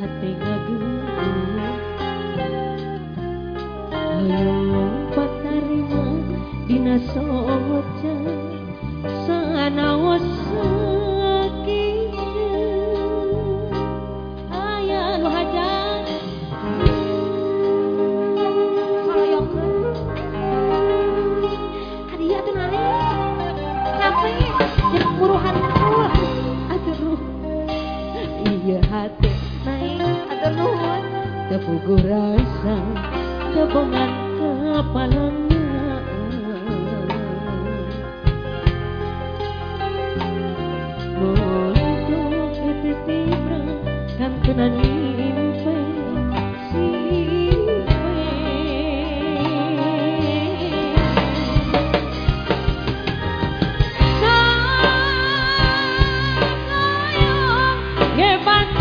hati gaduh Ayo ku rasa tebungan kepalanya Muncul titik tibra kan kenangi Get back.